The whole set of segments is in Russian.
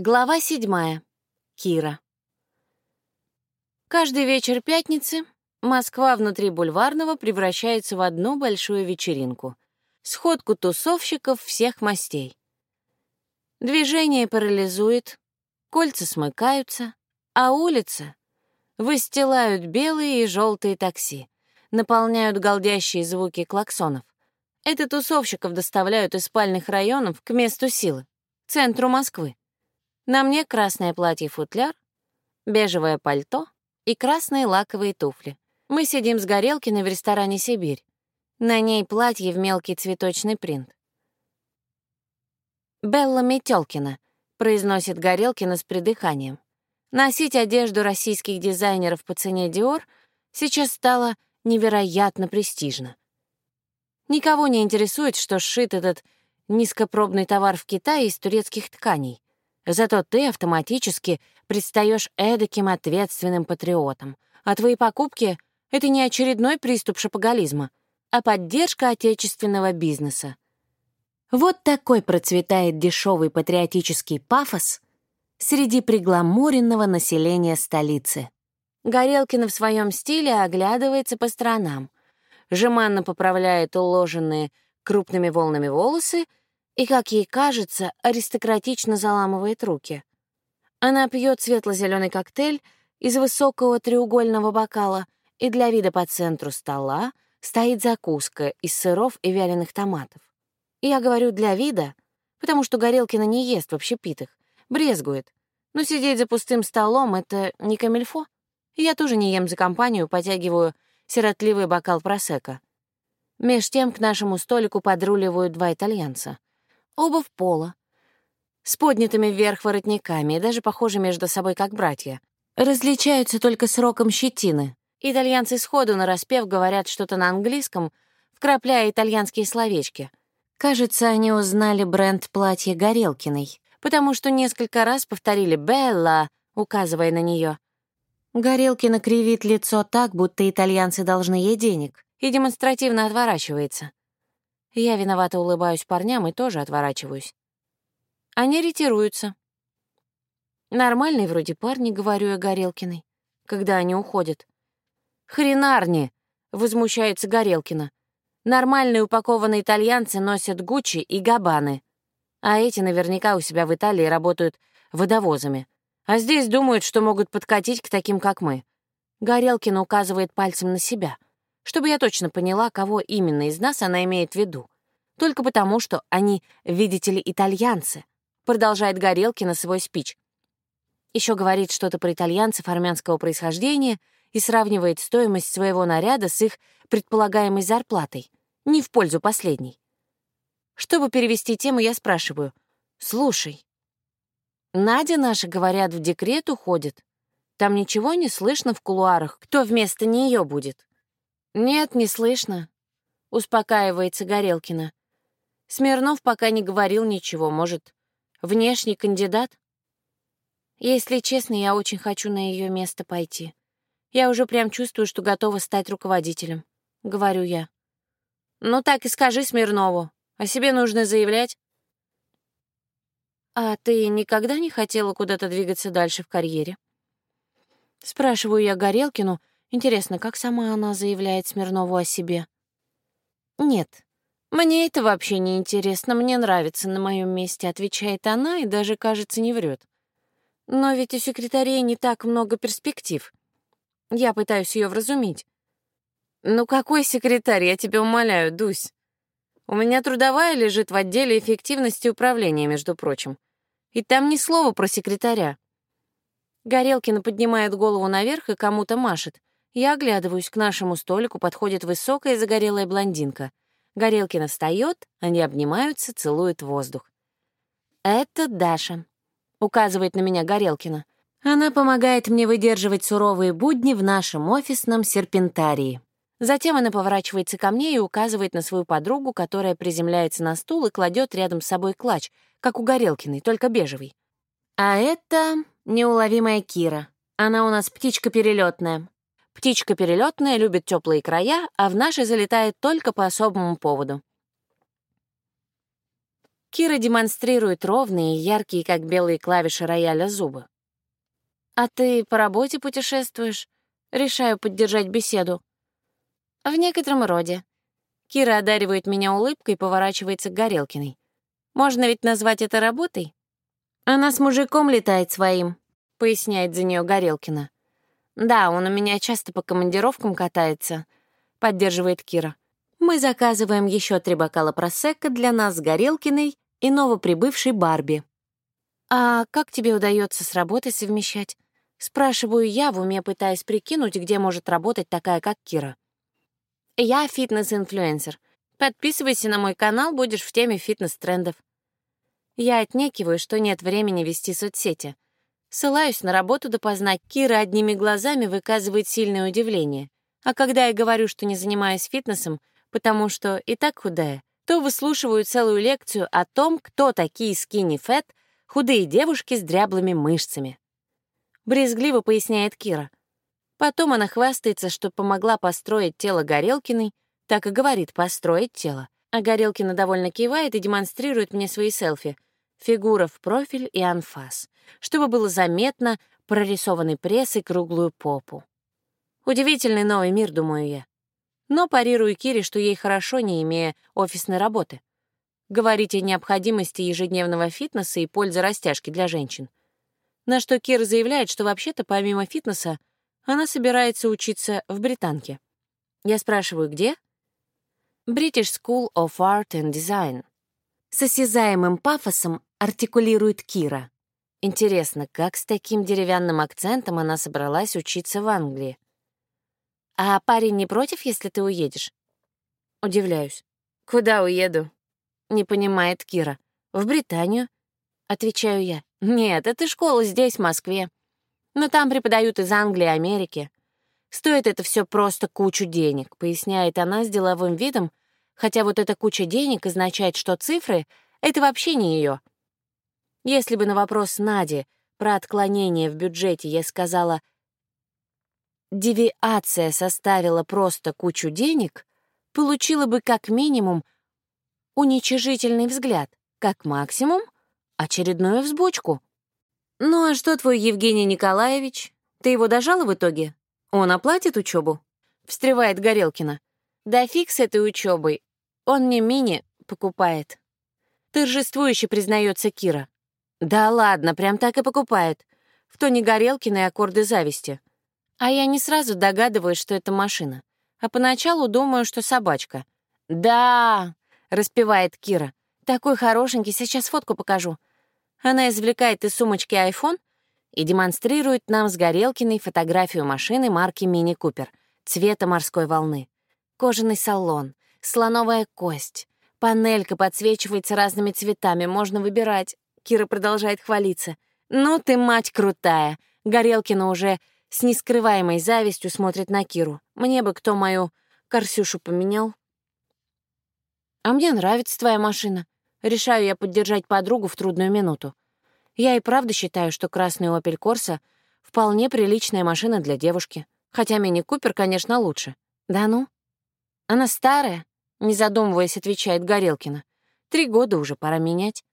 Глава седьмая. Кира. Каждый вечер пятницы Москва внутри бульварного превращается в одну большую вечеринку. Сходку тусовщиков всех мастей. Движение парализует, кольца смыкаются, а улица выстилают белые и желтые такси, наполняют голдящие звуки клаксонов. Это тусовщиков доставляют из спальных районов к месту силы, центру Москвы. На мне красное платье-футляр, бежевое пальто и красные лаковые туфли. Мы сидим с Горелкиной в ресторане «Сибирь». На ней платье в мелкий цветочный принт. «Белла Метелкина», — произносит Горелкина с придыханием. Носить одежду российских дизайнеров по цене Dior сейчас стало невероятно престижно. Никого не интересует, что сшит этот низкопробный товар в Китае из турецких тканей. Зато ты автоматически предстаешь эдаким ответственным патриотом, а твои покупки — это не очередной приступ шапоголизма, а поддержка отечественного бизнеса. Вот такой процветает дешевый патриотический пафос среди пригламуренного населения столицы. Горелкина в своем стиле оглядывается по сторонам, жеманно поправляет уложенные крупными волнами волосы и, как ей кажется, аристократично заламывает руки. Она пьет светло-зеленый коктейль из высокого треугольного бокала, и для вида по центру стола стоит закуска из сыров и вяленых томатов. Я говорю «для вида», потому что Горелкина не ест в общепитах, брезгует. Но сидеть за пустым столом — это не камельфо. Я тоже не ем за компанию, потягиваю сиротливый бокал просека. Меж тем к нашему столику подруливают два итальянца оба в поло, с поднятыми вверх воротниками и даже похожи между собой как братья. Различаются только сроком щетины. Итальянцы сходу нараспев говорят что-то на английском, вкрапляя итальянские словечки. Кажется, они узнали бренд платья Горелкиной, потому что несколько раз повторили «Белла», указывая на нее. Горелкина кривит лицо так, будто итальянцы должны ей денег, и демонстративно отворачивается. Я виновато улыбаюсь парням и тоже отворачиваюсь. Они ретируются. Нормальные вроде парни, говорю я Горелкиной, когда они уходят. Хренарни, возмущается Горелкина. Нормальные упакованные итальянцы носят Гуччи и Габаны, а эти наверняка у себя в Италии работают водовозами. А здесь думают, что могут подкатить к таким, как мы. Горелкина указывает пальцем на себя — чтобы я точно поняла, кого именно из нас она имеет в виду. Только потому, что они, видите ли, итальянцы, продолжает Горелкина свой спич. Еще говорит что-то про итальянцев армянского происхождения и сравнивает стоимость своего наряда с их предполагаемой зарплатой, не в пользу последней. Чтобы перевести тему, я спрашиваю, «Слушай, Надя наша, говорят, в декрет уходит. Там ничего не слышно в кулуарах, кто вместо нее будет?» «Нет, не слышно», — успокаивается Горелкина. Смирнов пока не говорил ничего, может, внешний кандидат? Если честно, я очень хочу на ее место пойти. Я уже прям чувствую, что готова стать руководителем, — говорю я. Ну так и скажи Смирнову, о себе нужно заявлять. А ты никогда не хотела куда-то двигаться дальше в карьере? Спрашиваю я Горелкину, Интересно, как сама она заявляет Смирнову о себе? «Нет, мне это вообще не интересно, мне нравится на моем месте», — отвечает она и даже, кажется, не врет. Но ведь у секретарей не так много перспектив. Я пытаюсь ее вразумить. «Ну какой секретарь, я тебя умоляю, Дусь? У меня трудовая лежит в отделе эффективности управления, между прочим. И там ни слова про секретаря». Горелкина поднимает голову наверх и кому-то машет. Я оглядываюсь, к нашему столику подходит высокая загорелая блондинка. Горелкина встает, они обнимаются, целуют воздух. «Это Даша», — указывает на меня Горелкина. «Она помогает мне выдерживать суровые будни в нашем офисном серпентарии». Затем она поворачивается ко мне и указывает на свою подругу, которая приземляется на стул и кладет рядом с собой клатч, как у Горелкиной, только бежевый. А это неуловимая Кира. Она у нас птичка перелетная. Птичка перелетная любит теплые края, а в наши залетает только по особому поводу. Кира демонстрирует ровные яркие, как белые клавиши рояля, зубы. «А ты по работе путешествуешь?» Решаю поддержать беседу. «В некотором роде». Кира одаривает меня улыбкой и поворачивается к Горелкиной. «Можно ведь назвать это работой?» «Она с мужиком летает своим», — поясняет за нее Горелкина. «Да, он у меня часто по командировкам катается», — поддерживает Кира. Мы заказываем еще три бокала просекко для нас с Горелкиной и новоприбывшей Барби. «А как тебе удается с работой совмещать?» Спрашиваю я, в уме пытаясь прикинуть, где может работать такая, как Кира. «Я фитнес-инфлюенсер. Подписывайся на мой канал, будешь в теме фитнес-трендов». Я отнекиваюсь, что нет времени вести соцсети. Ссылаюсь на работу допоздна, Кира одними глазами выказывает сильное удивление. А когда я говорю, что не занимаюсь фитнесом, потому что и так худая, то выслушиваю целую лекцию о том, кто такие скини-фэт, худые девушки с дряблыми мышцами. Брезгливо поясняет Кира. Потом она хвастается, что помогла построить тело Горелкиной, так и говорит «построить тело». А Горелкина довольно кивает и демонстрирует мне свои селфи. Фигура в профиль и анфас, чтобы было заметно прорисованный пресс и круглую попу. Удивительный новый мир, думаю я но парирую Кире, что ей хорошо, не имея офисной работы. Говорить о необходимости ежедневного фитнеса и пользы растяжки для женщин. На что Кира заявляет, что вообще-то помимо фитнеса она собирается учиться в Британке. Я спрашиваю, где? British School of Art and Design. С осязаемым пафосом артикулирует Кира. Интересно, как с таким деревянным акцентом она собралась учиться в Англии? «А парень не против, если ты уедешь?» Удивляюсь. «Куда уеду?» Не понимает Кира. «В Британию?» Отвечаю я. «Нет, это школа здесь, в Москве. Но там преподают из Англии и Америки. Стоит это все просто кучу денег», поясняет она с деловым видом, хотя вот эта куча денег означает, что цифры — это вообще не ее. Если бы на вопрос Нади про отклонение в бюджете я сказала девиация составила просто кучу денег, получила бы как минимум уничижительный взгляд, как максимум очередную взбучку. «Ну а что твой Евгений Николаевич? Ты его дожала в итоге? Он оплатит учебу? встревает Горелкина. «Да фиг с этой учебой. Он мне мини покупает». Торжествующе признается Кира. «Да ладно, прям так и покупает. В тоне Горелкина и аккорды зависти. А я не сразу догадываюсь, что это машина. А поначалу думаю, что собачка. «Да!» — распевает Кира. «Такой хорошенький, сейчас фотку покажу». Она извлекает из сумочки iPhone и демонстрирует нам с Горелкиной фотографию машины марки Мини Купер цвета морской волны. Кожаный салон, слоновая кость, панелька подсвечивается разными цветами, можно выбирать. Кира продолжает хвалиться. «Ну ты, мать крутая!» Горелкина уже с нескрываемой завистью смотрит на Киру. Мне бы кто мою Корсюшу поменял. А мне нравится твоя машина. Решаю я поддержать подругу в трудную минуту. Я и правда считаю, что красный Opel Corsa — вполне приличная машина для девушки. Хотя мини-купер, конечно, лучше. Да ну? Она старая, не задумываясь, отвечает Горелкина. Три года уже, пора менять.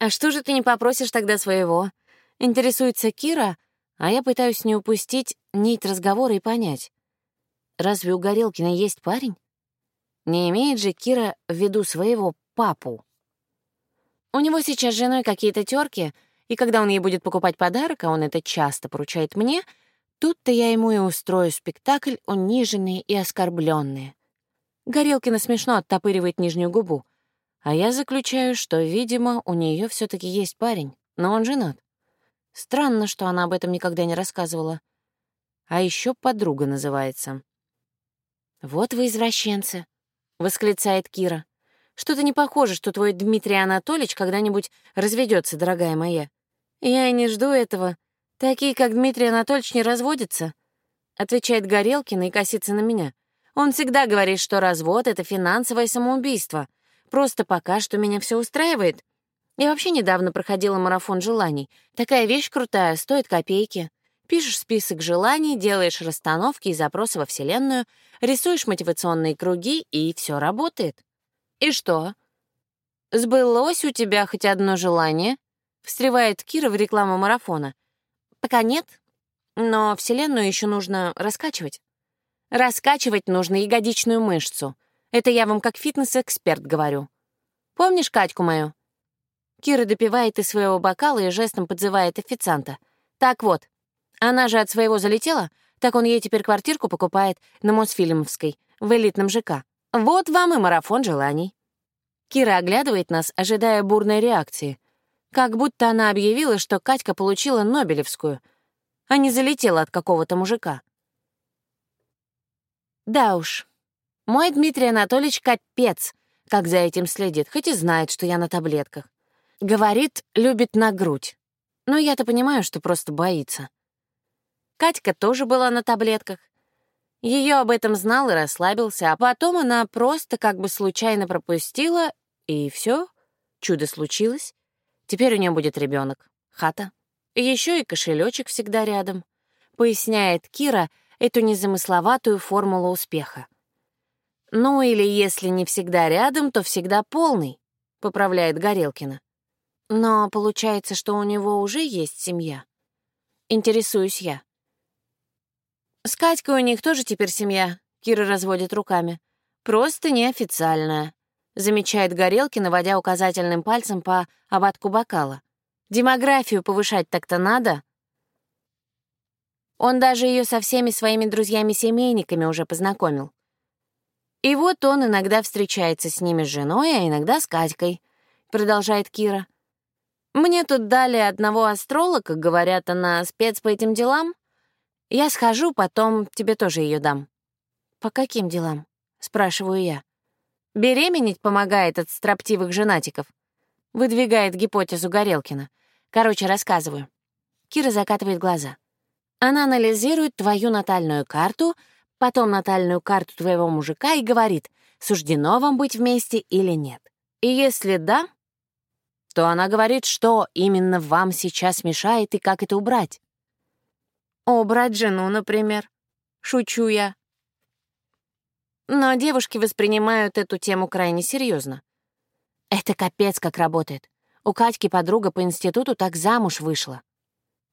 А что же ты не попросишь тогда своего? Интересуется Кира, а я пытаюсь не упустить нить разговора и понять. Разве у Горелкина есть парень? Не имеет же Кира в виду своего папу? У него сейчас с женой какие-то терки, и когда он ей будет покупать подарок, а он это часто поручает мне, тут-то я ему и устрою спектакль униженные и оскорбленные. Горелкина смешно оттопыривает нижнюю губу, а я заключаю, что, видимо, у нее все таки есть парень, но он женат. Странно, что она об этом никогда не рассказывала. А еще подруга называется. «Вот вы извращенцы», — восклицает Кира. «Что-то не похоже, что твой Дмитрий Анатольевич когда-нибудь разведется, дорогая моя. Я и не жду этого. Такие, как Дмитрий Анатольевич, не разводятся», — отвечает Горелкина и косится на меня. «Он всегда говорит, что развод — это финансовое самоубийство. Просто пока что меня все устраивает. Я вообще недавно проходила марафон желаний. Такая вещь крутая, стоит копейки. Пишешь список желаний, делаешь расстановки и запросы во Вселенную, рисуешь мотивационные круги, и все работает. И что? «Сбылось у тебя хоть одно желание?» — встревает Кира в рекламу марафона. «Пока нет, но Вселенную еще нужно раскачивать». «Раскачивать нужно ягодичную мышцу. Это я вам как фитнес-эксперт говорю. Помнишь Катьку мою?» Кира допивает из своего бокала и жестом подзывает официанта. «Так вот, она же от своего залетела, так он ей теперь квартирку покупает на Мосфильмовской, в элитном ЖК. Вот вам и марафон желаний». Кира оглядывает нас, ожидая бурной реакции. Как будто она объявила, что Катька получила Нобелевскую, а не залетела от какого-то мужика. Да уж, мой Дмитрий Анатольевич капец, как за этим следит, хоть и знает, что я на таблетках. Говорит, любит на грудь. Но я-то понимаю, что просто боится. Катька тоже была на таблетках. Ее об этом знал и расслабился, а потом она просто как бы случайно пропустила и все, чудо случилось. Теперь у нее будет ребенок, хата. Еще и кошелечек всегда рядом. Поясняет Кира эту незамысловатую формулу успеха. Ну или если не всегда рядом, то всегда полный, поправляет Горелкина. Но получается, что у него уже есть семья. Интересуюсь я. С Катькой у них тоже теперь семья, Кира разводит руками. Просто неофициальная замечает Горелкин, наводя указательным пальцем по ободку бокала. Демографию повышать так-то надо. Он даже ее со всеми своими друзьями-семейниками уже познакомил. И вот он иногда встречается с ними с женой, а иногда с Катькой, продолжает Кира. Мне тут дали одного астролога, говорят, она спец по этим делам. Я схожу, потом тебе тоже ее дам. По каким делам? спрашиваю я. Беременеть помогает от строптивых женатиков. Выдвигает гипотезу Горелкина. Короче, рассказываю. Кира закатывает глаза. Она анализирует твою натальную карту, потом натальную карту твоего мужика и говорит, суждено вам быть вместе или нет. И если да, то она говорит, что именно вам сейчас мешает и как это убрать. Убрать жену, например. Шучу я. Но девушки воспринимают эту тему крайне серьезно. Это капец как работает. У Катьки подруга по институту так замуж вышла.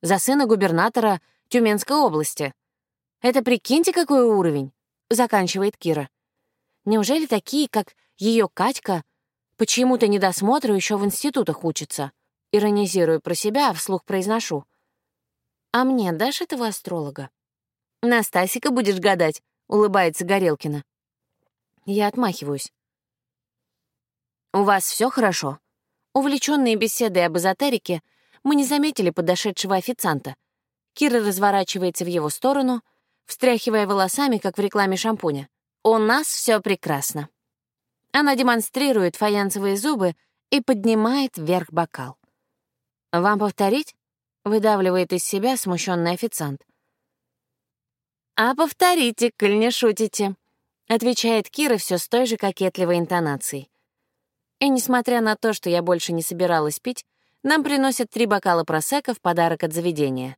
За сына губернатора Тюменской области. Это прикиньте, какой уровень, заканчивает Кира. Неужели такие, как ее Катька, почему-то недосмотру еще в институтах учатся? Иронизирую про себя, а вслух произношу. А мне дашь этого астролога? Настасика будешь гадать, улыбается Горелкина. Я отмахиваюсь. «У вас все хорошо?» Увлеченные беседой об эзотерике, мы не заметили подошедшего официанта. Кира разворачивается в его сторону, встряхивая волосами, как в рекламе шампуня. «У нас все прекрасно». Она демонстрирует фаянсовые зубы и поднимает вверх бокал. «Вам повторить?» — выдавливает из себя смущенный официант. «А повторите, коль не шутите», — отвечает Кира все с той же кокетливой интонацией. И несмотря на то, что я больше не собиралась пить, нам приносят три бокала просека в подарок от заведения.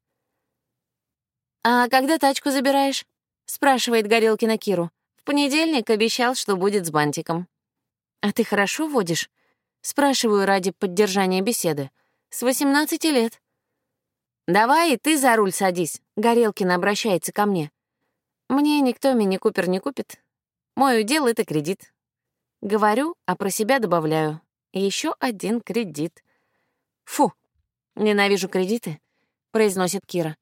«А когда тачку забираешь?» — спрашивает Горелкина Киру. «В понедельник обещал, что будет с бантиком». «А ты хорошо водишь?» — спрашиваю ради поддержания беседы. «С 18 лет». «Давай и ты за руль садись», — Горелкин обращается ко мне. «Мне никто мини-купер не купит, мой удел — это кредит. Говорю, а про себя добавляю. Еще один кредит. Фу, ненавижу кредиты, произносит Кира.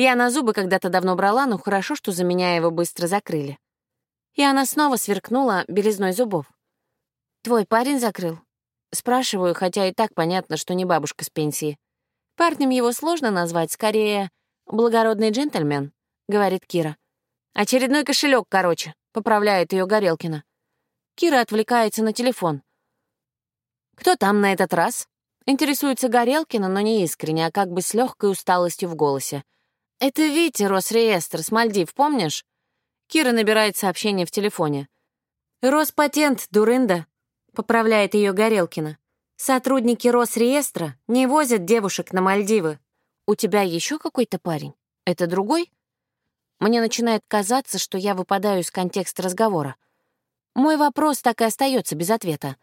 Я на зубы когда-то давно брала, но хорошо, что за меня его быстро закрыли. И она снова сверкнула белизной зубов. «Твой парень закрыл?» Спрашиваю, хотя и так понятно, что не бабушка с пенсии. Парнем его сложно назвать, скорее, благородный джентльмен, — говорит Кира. Очередной кошелек, короче поправляет ее Горелкина. Кира отвлекается на телефон. «Кто там на этот раз?» Интересуется Горелкина, но не искренне, а как бы с легкой усталостью в голосе. «Это Витя Росреестр с Мальдив, помнишь?» Кира набирает сообщение в телефоне. «Роспатент, дурында», — поправляет ее Горелкина. «Сотрудники Росреестра не возят девушек на Мальдивы. У тебя еще какой-то парень? Это другой?» Мне начинает казаться, что я выпадаю из контекста разговора. Мой вопрос так и остается без ответа.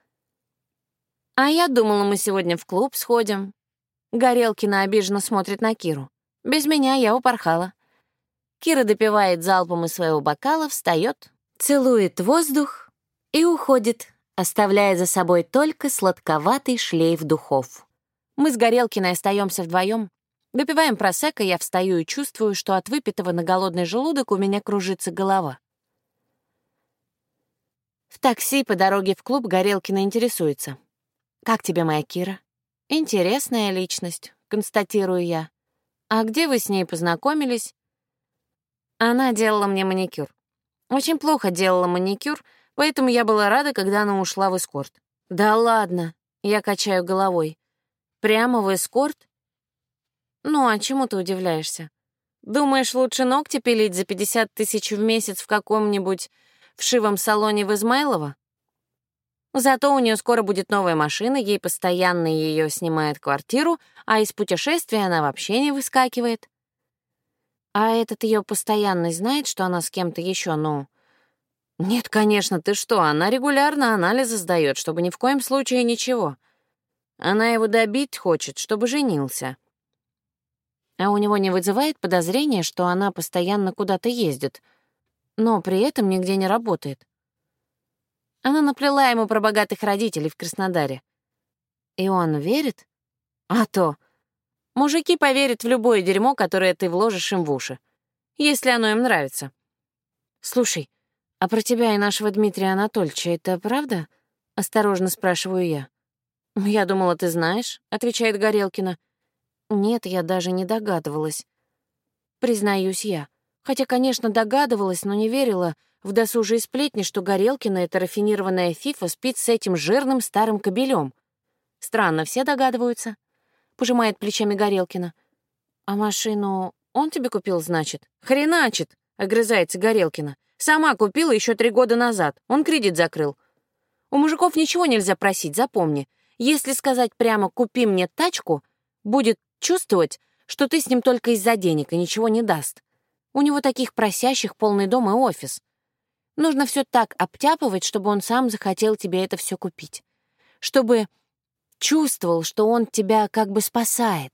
«А я думала, мы сегодня в клуб сходим». Горелкина обиженно смотрит на Киру. «Без меня я упорхала». Кира допивает залпом из своего бокала, встает, целует воздух и уходит, оставляя за собой только сладковатый шлейф духов. Мы с Горелкиной остаемся вдвоем. Допиваем просека, я встаю и чувствую, что от выпитого на голодный желудок у меня кружится голова. В такси по дороге в клуб Горелкина интересуется. «Как тебе моя Кира?» «Интересная личность», — констатирую я. «А где вы с ней познакомились?» Она делала мне маникюр. Очень плохо делала маникюр, поэтому я была рада, когда она ушла в эскорт. «Да ладно», — я качаю головой. «Прямо в эскорт?» «Ну, а чему ты удивляешься? Думаешь, лучше ногти пилить за 50 тысяч в месяц в каком-нибудь вшивом салоне в Измайлово? Зато у нее скоро будет новая машина, ей постоянно ее снимает квартиру, а из путешествия она вообще не выскакивает. А этот ее постоянный знает, что она с кем-то еще, ну... Нет, конечно, ты что, она регулярно анализы сдает, чтобы ни в коем случае ничего. Она его добить хочет, чтобы женился. А у него не вызывает подозрения, что она постоянно куда-то ездит, но при этом нигде не работает. Она наплела ему про богатых родителей в Краснодаре. И он верит? А то. Мужики поверят в любое дерьмо, которое ты вложишь им в уши, если оно им нравится. Слушай, а про тебя и нашего Дмитрия Анатольевича это правда? Осторожно спрашиваю я. «Я думала, ты знаешь», — отвечает Горелкина. «Нет, я даже не догадывалась». Признаюсь я. Хотя, конечно, догадывалась, но не верила в досужие сплетни, что Горелкина, эта рафинированная фифа, спит с этим жирным старым кобелем. Странно, все догадываются. — пожимает плечами Горелкина. «А машину он тебе купил, значит?» «Хреначит!» — огрызается Горелкина. «Сама купила еще три года назад. Он кредит закрыл. У мужиков ничего нельзя просить, запомни. Если сказать прямо «купи мне тачку», будет чувствовать, что ты с ним только из-за денег и ничего не даст. У него таких просящих полный дом и офис. Нужно все так обтяпывать, чтобы он сам захотел тебе это все купить. Чтобы Чувствовал, что он тебя как бы спасает.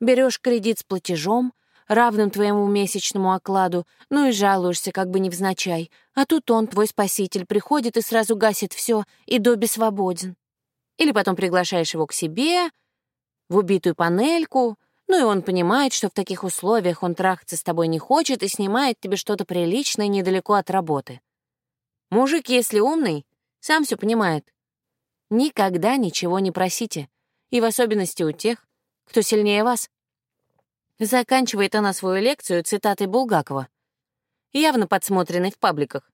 Берешь кредит с платежом, равным твоему месячному окладу, ну и жалуешься как бы невзначай. А тут он, твой спаситель, приходит и сразу гасит все, и Добби свободен. Или потом приглашаешь его к себе, в убитую панельку, ну и он понимает, что в таких условиях он трахаться с тобой не хочет и снимает тебе что-то приличное недалеко от работы. Мужик, если умный, сам все понимает. Никогда ничего не просите, и в особенности у тех, кто сильнее вас. Заканчивает она свою лекцию цитатой Булгакова, явно подсмотренной в пабликах.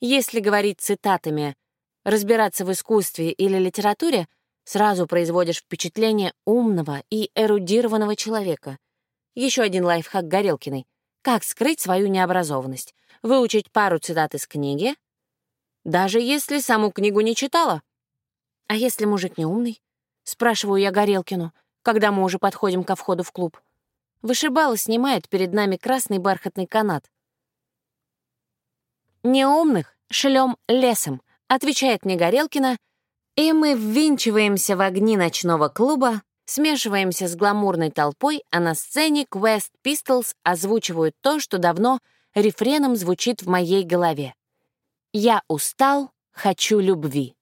Если говорить цитатами, разбираться в искусстве или литературе, сразу производишь впечатление умного и эрудированного человека. Еще один лайфхак Горелкиной. Как скрыть свою необразованность? Выучить пару цитат из книги, даже если саму книгу не читала. «А если мужик не умный?» — спрашиваю я Горелкину, когда мы уже подходим ко входу в клуб. Вышибала снимает перед нами красный бархатный канат. «Неумных шлем лесом», — отвечает мне Горелкина, и мы ввинчиваемся в огни ночного клуба, смешиваемся с гламурной толпой, а на сцене Quest Pistols озвучивают то, что давно рефреном звучит в моей голове. «Я устал, хочу любви».